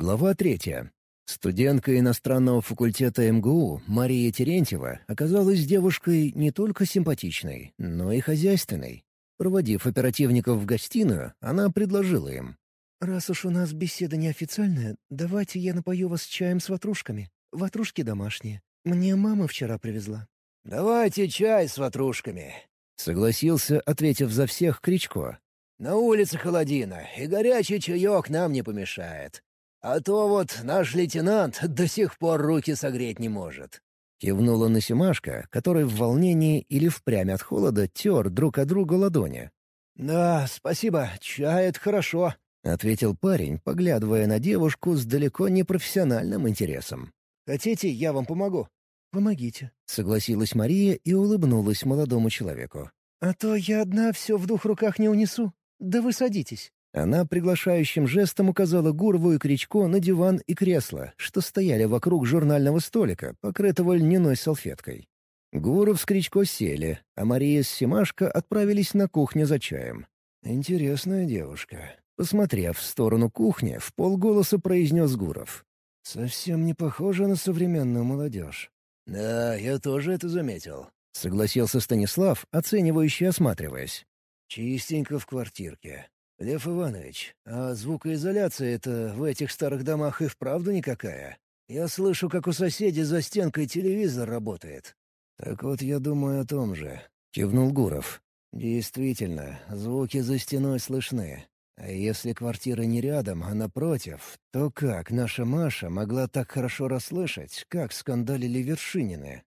Глава третья. Студентка иностранного факультета МГУ Мария Терентьева оказалась девушкой не только симпатичной, но и хозяйственной. Проводив оперативников в гостиную, она предложила им. «Раз уж у нас беседа неофициальная, давайте я напою вас чаем с ватрушками. Ватрушки домашние. Мне мама вчера привезла». «Давайте чай с ватрушками», — согласился, ответив за всех Кричко. «На улице холодина, и горячий чаек нам не помешает. А то вот наш лейтенант до сих пор руки согреть не может». Кивнула на Семашка, который в волнении или впрямь от холода тер друг от друга ладони. «Да, спасибо, чай — это хорошо», — ответил парень, поглядывая на девушку с далеко не профессиональным интересом. «Хотите, я вам помогу?» «Помогите», — согласилась Мария и улыбнулась молодому человеку. «А то я одна все в двух руках не унесу. Да вы садитесь». Она приглашающим жестом указала Гурову и Кричко на диван и кресло, что стояли вокруг журнального столика, покрытого льняной салфеткой. Гуров с Кричко сели, а Мария с Семашко отправились на кухню за чаем. «Интересная девушка». Посмотрев в сторону кухни, в полголоса произнес Гуров. «Совсем не похожа на современную молодежь». «Да, я тоже это заметил», — согласился Станислав, оценивающе осматриваясь. «Чистенько в квартирке. «Лев Иванович, а звукоизоляция это в этих старых домах и вправду никакая? Я слышу, как у соседей за стенкой телевизор работает». «Так вот я думаю о том же», — кивнул Гуров. «Действительно, звуки за стеной слышны. А если квартира не рядом, а напротив, то как наша Маша могла так хорошо расслышать, как скандалили Вершинины?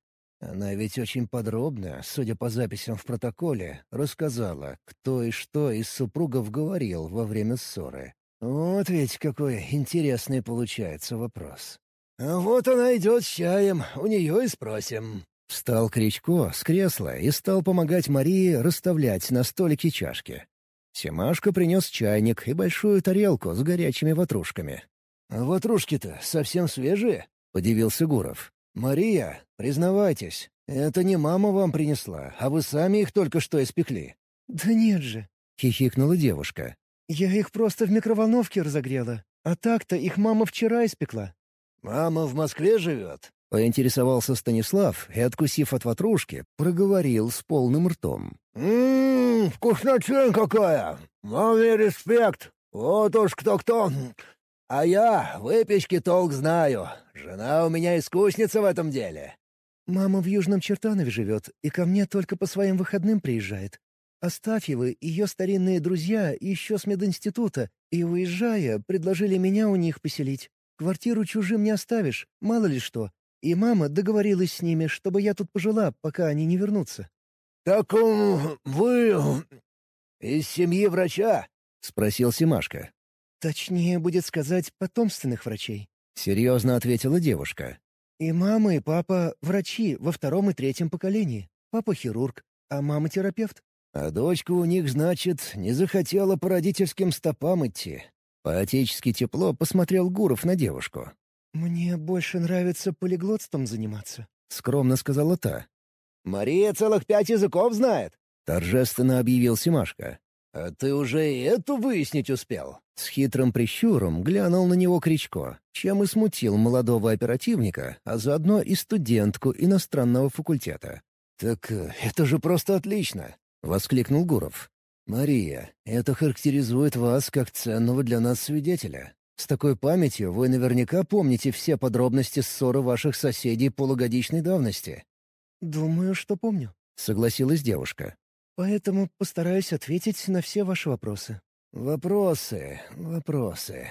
Она ведь очень подробно, судя по записям в протоколе, рассказала, кто и что из супругов говорил во время ссоры. Вот ведь какой интересный получается вопрос. «А вот она идет с чаем, у нее и спросим». Встал Кричко с кресла и стал помогать Марии расставлять на столике чашки. Семашка принес чайник и большую тарелку с горячими ватрушками. «А ватрушки-то совсем свежие?» — подивился Гуров. «Мария, признавайтесь, это не мама вам принесла, а вы сами их только что испекли». «Да нет же», — хихикнула девушка. «Я их просто в микроволновке разогрела, а так-то их мама вчера испекла». «Мама в Москве живет?» — поинтересовался Станислав и, откусив от ватрушки, проговорил с полным ртом. «Ммм, вкуснотень какая! Маме респект! Вот уж кто-кто! А я выпечки толк знаю. Жена у меня искусница в этом деле». «Мама в Южном Чертанове живет и ко мне только по своим выходным приезжает. Астафьевы, ее старинные друзья, еще с мединститута, и, уезжая, предложили меня у них поселить. Квартиру чужим не оставишь, мало ли что. И мама договорилась с ними, чтобы я тут пожила, пока они не вернутся». «Так вы из семьи врача?» — спросил Симашка. «Точнее будет сказать, потомственных врачей», — серьезно ответила девушка. «И мама, и папа — врачи во втором и третьем поколении. Папа — хирург, а мама — терапевт». «А дочка у них, значит, не захотела по родительским стопам идти». По-отечески тепло посмотрел Гуров на девушку. «Мне больше нравится полиглотством заниматься», — скромно сказала та. «Мария целых пять языков знает», — торжественно объявил Симашка. «А ты уже и эту выяснить успел?» С хитрым прищуром глянул на него Кричко, чем и смутил молодого оперативника, а заодно и студентку иностранного факультета. «Так э, это же просто отлично!» — воскликнул Гуров. «Мария, это характеризует вас как ценного для нас свидетеля. С такой памятью вы наверняка помните все подробности ссоры ваших соседей полугодичной давности». «Думаю, что помню», — согласилась девушка. Поэтому постараюсь ответить на все ваши вопросы». «Вопросы, вопросы.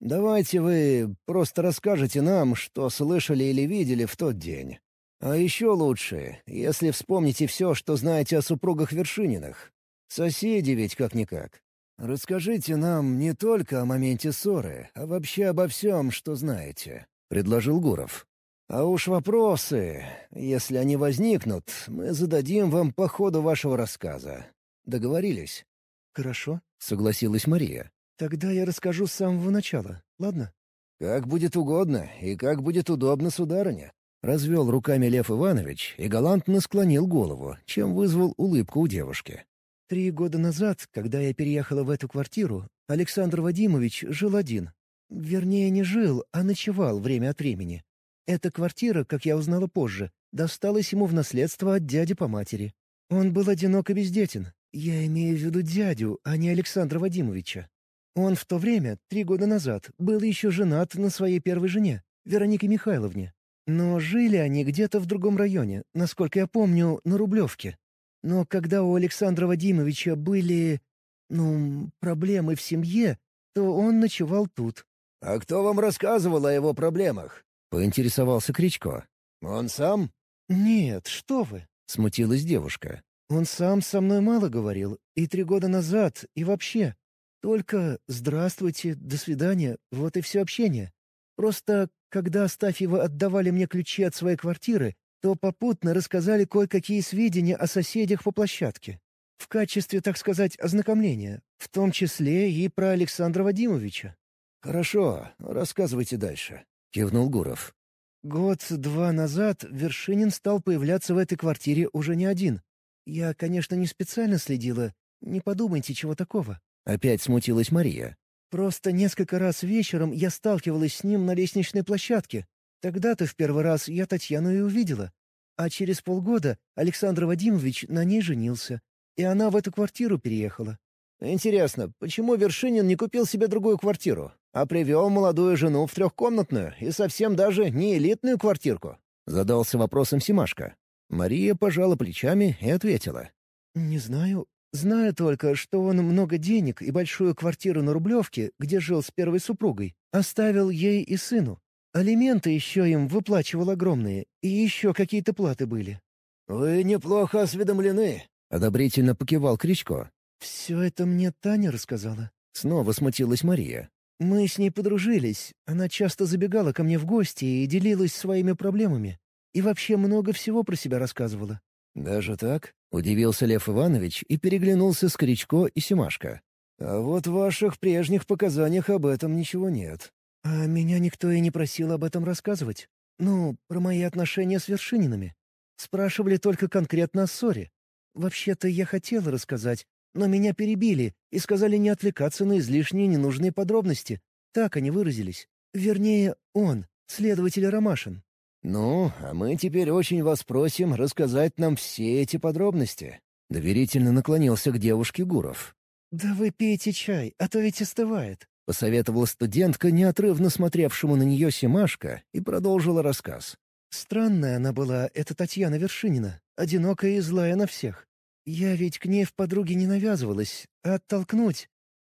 Давайте вы просто расскажете нам, что слышали или видели в тот день. А еще лучше, если вспомните все, что знаете о супругах Вершининых. Соседи ведь как-никак. Расскажите нам не только о моменте ссоры, а вообще обо всем, что знаете», — предложил Гуров. А уж вопросы, если они возникнут, мы зададим вам по ходу вашего рассказа. Договорились?» «Хорошо», — согласилась Мария. «Тогда я расскажу с самого начала, ладно?» «Как будет угодно и как будет удобно, сударыня». Развел руками Лев Иванович и галантно склонил голову, чем вызвал улыбку у девушки. «Три года назад, когда я переехала в эту квартиру, Александр Вадимович жил один. Вернее, не жил, а ночевал время от времени. Эта квартира, как я узнала позже, досталась ему в наследство от дяди по матери. Он был одинок и бездетен. Я имею в виду дядю, а не Александра Вадимовича. Он в то время, три года назад, был еще женат на своей первой жене, Веронике Михайловне. Но жили они где-то в другом районе, насколько я помню, на Рублевке. Но когда у Александра Вадимовича были, ну, проблемы в семье, то он ночевал тут. «А кто вам рассказывал о его проблемах?» — поинтересовался Кричко. «Он сам?» «Нет, что вы!» — смутилась девушка. «Он сам со мной мало говорил, и три года назад, и вообще. Только «здравствуйте», «до свидания» — вот и все общение. Просто, когда Астафьева отдавали мне ключи от своей квартиры, то попутно рассказали кое-какие сведения о соседях по площадке. В качестве, так сказать, ознакомления, в том числе и про Александра Вадимовича. «Хорошо, рассказывайте дальше», — кивнул Гуров. Год-два назад Вершинин стал появляться в этой квартире уже не один. Я, конечно, не специально следила. Не подумайте, чего такого. Опять смутилась Мария. Просто несколько раз вечером я сталкивалась с ним на лестничной площадке. Тогда-то в первый раз я Татьяну и увидела. А через полгода Александр Вадимович на ней женился, и она в эту квартиру переехала. «Интересно, почему Вершинин не купил себе другую квартиру, а привел молодую жену в трехкомнатную и совсем даже не элитную квартирку?» Задался вопросом Симашка. Мария пожала плечами и ответила. «Не знаю. Знаю только, что он много денег и большую квартиру на Рублевке, где жил с первой супругой, оставил ей и сыну. Алименты еще им выплачивал огромные, и еще какие-то платы были». «Вы неплохо осведомлены», — одобрительно покивал Кричко. «Все это мне Таня рассказала». Снова смутилась Мария. «Мы с ней подружились. Она часто забегала ко мне в гости и делилась своими проблемами. И вообще много всего про себя рассказывала. «Даже так?» — удивился Лев Иванович и переглянулся с Кричко и Семашко. «А вот в ваших прежних показаниях об этом ничего нет». «А меня никто и не просил об этом рассказывать. Ну, про мои отношения с Вершининами. Спрашивали только конкретно о ссоре. Вообще-то я хотела рассказать, но меня перебили и сказали не отвлекаться на излишние ненужные подробности. Так они выразились. Вернее, он, следователь Ромашин. «Ну, а мы теперь очень вас просим рассказать нам все эти подробности». Доверительно наклонился к девушке Гуров. «Да вы пейте чай, а то ведь остывает», — посоветовала студентка, неотрывно смотревшему на нее Семашка, и продолжила рассказ. «Странная она была, эта Татьяна Вершинина, одинокая и злая на всех. Я ведь к ней в подруге не навязывалась, а оттолкнуть.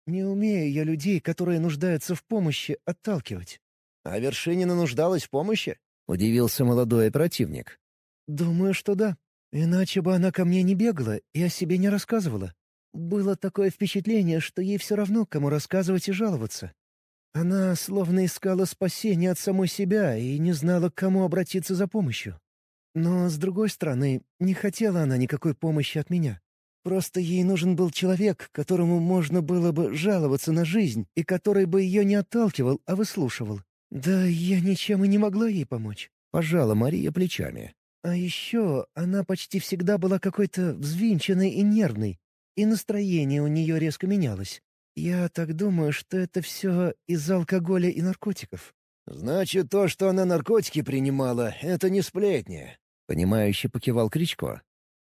Не умею я людей, которые нуждаются в помощи, отталкивать». «А Вершинина нуждалась в помощи?» — удивился молодой оперативник. «Думаю, что да. Иначе бы она ко мне не бегала и о себе не рассказывала. Было такое впечатление, что ей все равно, кому рассказывать и жаловаться. Она словно искала спасения от самой себя и не знала, к кому обратиться за помощью. Но, с другой стороны, не хотела она никакой помощи от меня. Просто ей нужен был человек, которому можно было бы жаловаться на жизнь и который бы ее не отталкивал, а выслушивал. «Да я ничем и не могла ей помочь», — пожала Мария плечами. «А еще она почти всегда была какой-то взвинченной и нервной, и настроение у нее резко менялось. Я так думаю, что это все из-за алкоголя и наркотиков». «Значит, то, что она наркотики принимала, это не сплетни», — понимающе покивал Кричко.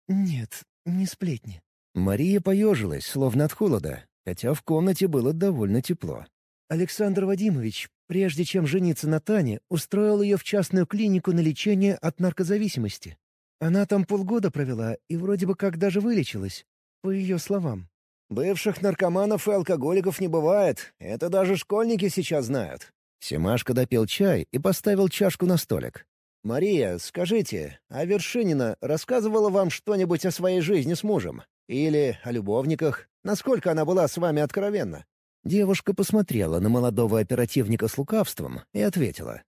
«Нет, не сплетни». Мария поежилась, словно от холода, хотя в комнате было довольно тепло. Александр Вадимович, прежде чем жениться на Тане, устроил ее в частную клинику на лечение от наркозависимости. Она там полгода провела и вроде бы как даже вылечилась, по ее словам. «Бывших наркоманов и алкоголиков не бывает. Это даже школьники сейчас знают». Семашка допил чай и поставил чашку на столик. «Мария, скажите, а Вершинина рассказывала вам что-нибудь о своей жизни с мужем? Или о любовниках? Насколько она была с вами откровенна?» Девушка посмотрела на молодого оперативника с лукавством и ответила.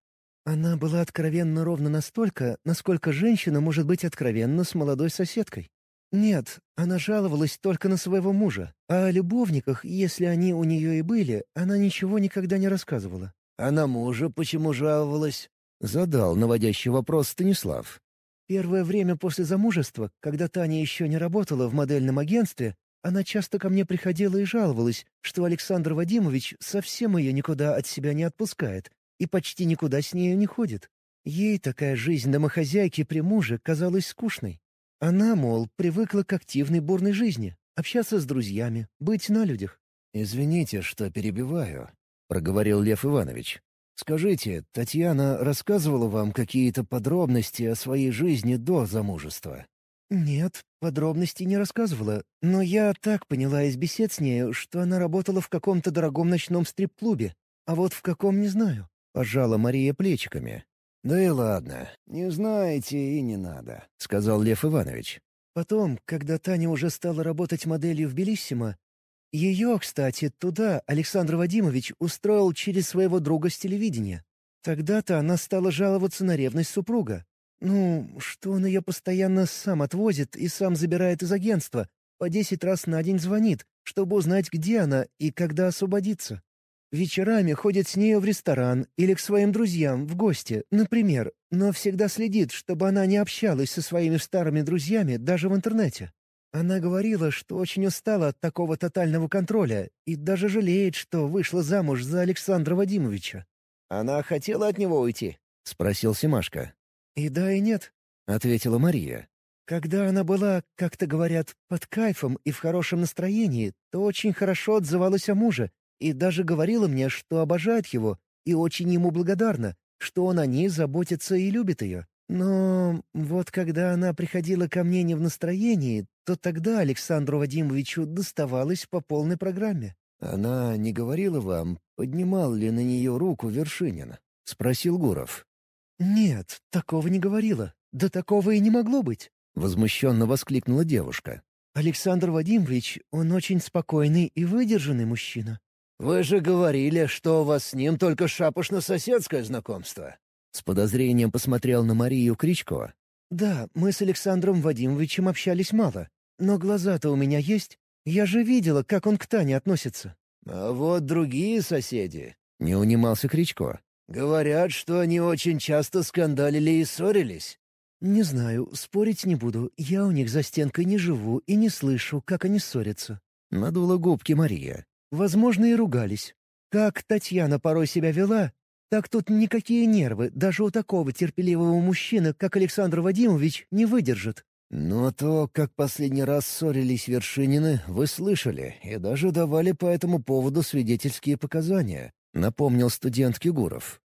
«Она была откровенна ровно настолько, насколько женщина может быть откровенна с молодой соседкой. Нет, она жаловалась только на своего мужа, а о любовниках, если они у нее и были, она ничего никогда не рассказывала». «А на мужа почему жаловалась?» — задал наводящий вопрос Станислав. Первое время после замужества, когда Таня еще не работала в модельном агентстве, Она часто ко мне приходила и жаловалась, что Александр Вадимович совсем ее никуда от себя не отпускает и почти никуда с нею не ходит. Ей такая жизнь домохозяйки при муже казалась скучной. Она, мол, привыкла к активной бурной жизни, общаться с друзьями, быть на людях. «Извините, что перебиваю», — проговорил Лев Иванович. «Скажите, Татьяна рассказывала вам какие-то подробности о своей жизни до замужества?» «Нет, подробностей не рассказывала, но я так поняла из бесед с нею, что она работала в каком-то дорогом ночном стрип-клубе, а вот в каком не знаю». Пожала Мария плечиками. «Да и ладно, не знаете и не надо», — сказал Лев Иванович. Потом, когда Таня уже стала работать моделью в Белиссимо, ее, кстати, туда Александр Вадимович устроил через своего друга с телевидения. Тогда-то она стала жаловаться на ревность супруга, ну, что он ее постоянно сам отвозит и сам забирает из агентства, по десять раз на день звонит, чтобы узнать, где она и когда освободиться. Вечерами ходит с нею в ресторан или к своим друзьям в гости, например, но всегда следит, чтобы она не общалась со своими старыми друзьями даже в интернете. Она говорила, что очень устала от такого тотального контроля и даже жалеет, что вышла замуж за Александра Вадимовича. «Она хотела от него уйти?» — спросил Симашка. «И да, и нет», — ответила Мария. «Когда она была, как-то говорят, под кайфом и в хорошем настроении, то очень хорошо отзывалась о муже и даже говорила мне, что обожает его и очень ему благодарна, что он о ней заботится и любит ее. Но вот когда она приходила ко мне не в настроении, то тогда Александру Вадимовичу доставалось по полной программе». «Она не говорила вам, поднимал ли на нее руку Вершинин?» — спросил Гуров. «Нет, такого не говорила. Да такого и не могло быть!» — возмущенно воскликнула девушка. «Александр Вадимович, он очень спокойный и выдержанный мужчина». «Вы же говорили, что у вас с ним только шапошно-соседское знакомство». С подозрением посмотрел на Марию Кричко. «Да, мы с Александром Вадимовичем общались мало. Но глаза-то у меня есть. Я же видела, как он к Тане относится». «А вот другие соседи...» — не унимался Кричко. Говорят, что они очень часто скандалили и ссорились. «Не знаю, спорить не буду. Я у них за стенкой не живу и не слышу, как они ссорятся». Надула губки Мария. «Возможно, и ругались. Как Татьяна порой себя вела, так тут никакие нервы, даже у такого терпеливого мужчины, как Александр Вадимович, не выдержат». «Но то, как последний раз ссорились Вершинины, вы слышали, и даже давали по этому поводу свидетельские показания. — напомнил студент Кигуров.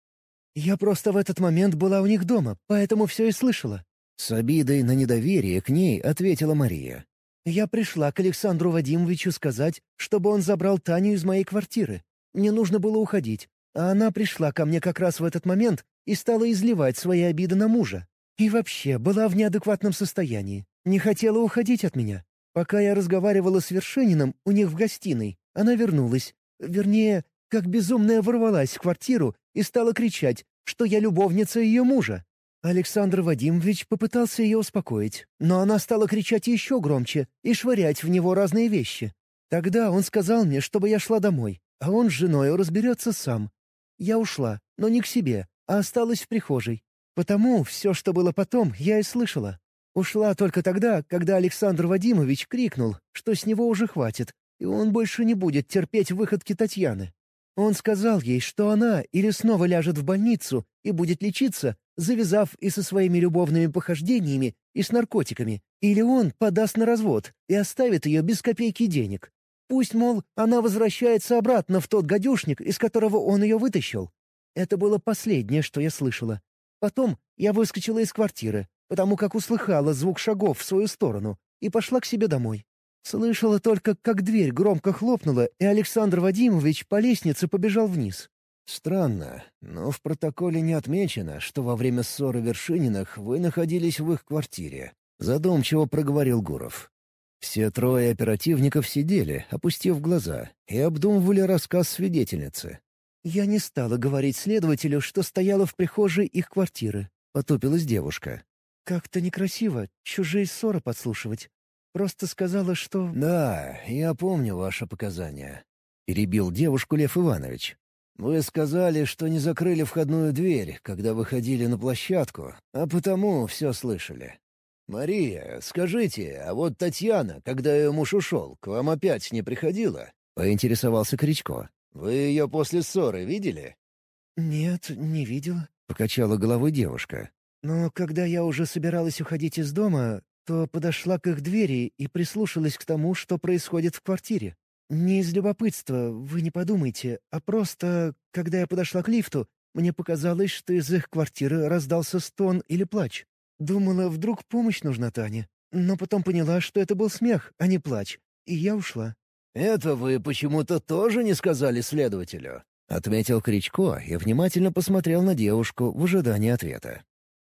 «Я просто в этот момент была у них дома, поэтому все и слышала». С обидой на недоверие к ней ответила Мария. «Я пришла к Александру Вадимовичу сказать, чтобы он забрал Таню из моей квартиры. Мне нужно было уходить, а она пришла ко мне как раз в этот момент и стала изливать свои обиды на мужа. И вообще была в неадекватном состоянии. Не хотела уходить от меня. Пока я разговаривала с Вершининым у них в гостиной, она вернулась. Вернее, как безумная ворвалась в квартиру и стала кричать, что я любовница ее мужа. Александр Вадимович попытался ее успокоить, но она стала кричать еще громче и швырять в него разные вещи. Тогда он сказал мне, чтобы я шла домой, а он с женой разберется сам. Я ушла, но не к себе, а осталась в прихожей. Потому все, что было потом, я и слышала. Ушла только тогда, когда Александр Вадимович крикнул, что с него уже хватит, и он больше не будет терпеть выходки Татьяны. Он сказал ей, что она или снова ляжет в больницу и будет лечиться, завязав и со своими любовными похождениями, и с наркотиками, или он подаст на развод и оставит ее без копейки денег. Пусть, мол, она возвращается обратно в тот гадюшник, из которого он ее вытащил. Это было последнее, что я слышала. Потом я выскочила из квартиры, потому как услыхала звук шагов в свою сторону, и пошла к себе домой. Слышала только, как дверь громко хлопнула, и Александр Вадимович по лестнице побежал вниз. «Странно, но в протоколе не отмечено, что во время ссоры Вершининых вы находились в их квартире», — задумчиво проговорил Гуров. Все трое оперативников сидели, опустив глаза, и обдумывали рассказ свидетельницы. «Я не стала говорить следователю, что стояла в прихожей их квартиры», — потупилась девушка. «Как-то некрасиво чужие ссоры подслушивать. Просто сказала, что...» «Да, я помню ваши показания», — перебил девушку Лев Иванович. «Вы сказали, что не закрыли входную дверь, когда выходили на площадку, а потому все слышали. «Мария, скажите, а вот Татьяна, когда ее муж ушел, к вам опять не приходила?» — поинтересовался Кричко. «Вы ее после ссоры видели?» «Нет, не видела», — покачала головой девушка. «Но когда я уже собиралась уходить из дома, то подошла к их двери и прислушалась к тому, что происходит в квартире. Не из любопытства, вы не подумайте, а просто, когда я подошла к лифту, мне показалось, что из их квартиры раздался стон или плач. Думала, вдруг помощь нужна Тане. Но потом поняла, что это был смех, а не плач. И я ушла. «Это вы почему-то тоже не сказали следователю?» — отметил Кричко и внимательно посмотрел на девушку в ожидании ответа.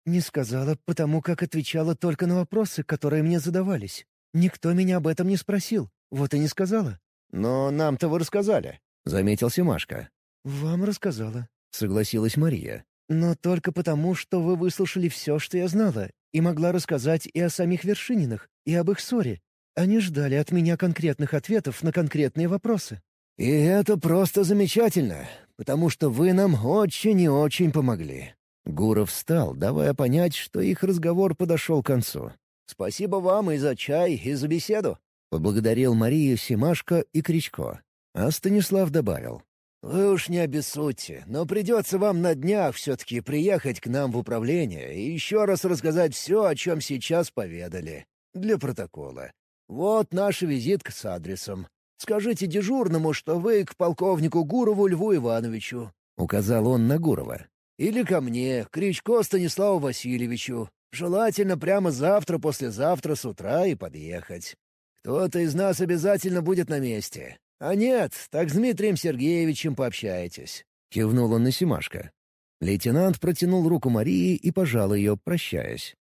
«Не сказала, потому как отвечала только на вопросы, которые мне задавались. Никто меня об этом не спросил, вот и не сказала». «Но нам-то вы рассказали», — заметил Семашка. «Вам рассказала», согласилась Мария. «Но только потому, что вы выслушали все, что я знала, и могла рассказать и о самих Вершининах, и об их ссоре. Они ждали от меня конкретных ответов на конкретные вопросы». «И это просто замечательно, потому что вы нам очень и очень помогли». Гуров встал, давая понять, что их разговор подошел к концу. «Спасибо вам и за чай, и за беседу», — поблагодарил Марию Симашко и Кричко. А Станислав добавил. «Вы уж не обессудьте, но придется вам на днях все-таки приехать к нам в управление и еще раз рассказать все, о чем сейчас поведали. Для протокола. Вот наша визитка с адресом. Скажите дежурному, что вы к полковнику Гурову Льву Ивановичу», — указал он на Гурова. «Или ко мне, Кричко Станиславу Васильевичу. Желательно прямо завтра-послезавтра с утра и подъехать. Кто-то из нас обязательно будет на месте. «А нет, так с Дмитрием Сергеевичем пообщаетесь», — кивнул он на Симашко. Лейтенант протянул руку Марии и пожал ее, прощаясь.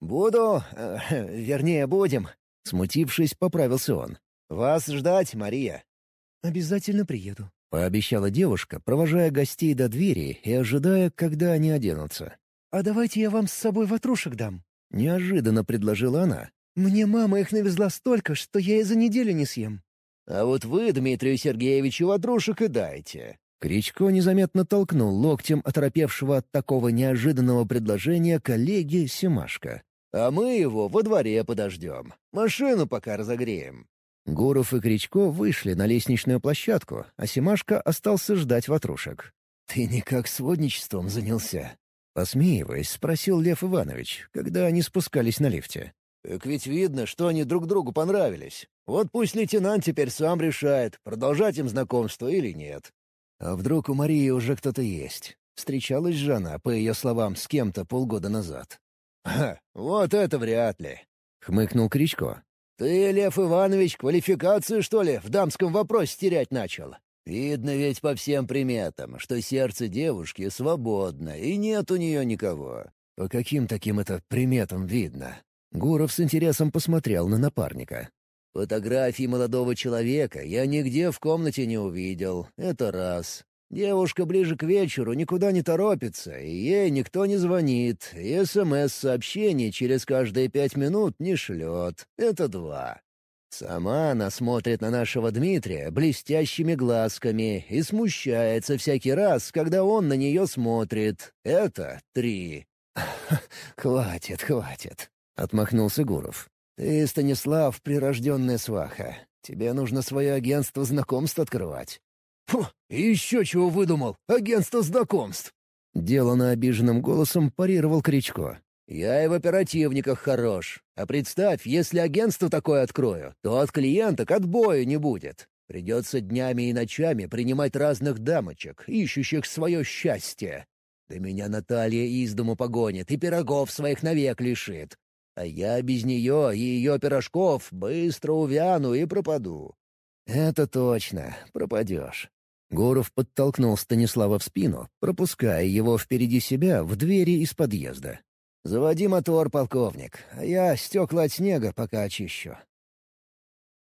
«Буду... Э, вернее, будем», — смутившись, поправился он. «Вас ждать, Мария». «Обязательно приеду», — пообещала девушка, провожая гостей до двери и ожидая, когда они оденутся. «А давайте я вам с собой ватрушек дам», — неожиданно предложила она. «Мне мама их навезла столько, что я и за неделю не съем». А вот вы Дмитрию Сергеевичу ватрушек и дайте». Кричко незаметно толкнул локтем оторопевшего от такого неожиданного предложения коллеги Семашка. «А мы его во дворе подождем. Машину пока разогреем». Гуров и Кричко вышли на лестничную площадку, а Семашка остался ждать ватрушек. «Ты никак сводничеством занялся?» Посмеиваясь, спросил Лев Иванович, когда они спускались на лифте. «Так ведь видно, что они друг другу понравились. Вот пусть лейтенант теперь сам решает, продолжать им знакомство или нет. А вдруг у Марии уже кто-то есть? Встречалась же она, по ее словам, с кем-то полгода назад. «Ха, вот это вряд ли», — хмыкнул Кричко. «Ты, Лев Иванович, квалификацию, что ли, в дамском вопросе терять начал? Видно ведь по всем приметам, что сердце девушки свободно, и нет у нее никого. По каким таким это приметам видно? Гуров с интересом посмотрел на напарника. «Фотографии молодого человека я нигде в комнате не увидел. Это раз. Девушка ближе к вечеру никуда не торопится, и ей никто не звонит, и СМС-сообщений через каждые пять минут не шлет. Это два. Сама она смотрит на нашего Дмитрия блестящими глазками и смущается всякий раз, когда он на нее смотрит. Это три. «Хватит, хватит», — отмахнулся Гуров. «Ты, Станислав, прирожденная сваха. Тебе нужно свое агентство знакомств открывать». «Фу, еще чего выдумал? Агентство знакомств!» Делано обиженным голосом парировал Кричко. «Я и в оперативниках хорош. А представь, если агентство такое открою, то от клиенток отбоя не будет. Придется днями и ночами принимать разных дамочек, ищущих свое счастье. Да меня Наталья из дому погонит и пирогов своих навек лишит. А я без нее и ее пирожков быстро увяну и пропаду». «Это точно, пропадешь». Гуров подтолкнул Станислава в спину, пропуская его впереди себя в двери из подъезда. «Заводи мотор, полковник, а я стекла от снега пока очищу.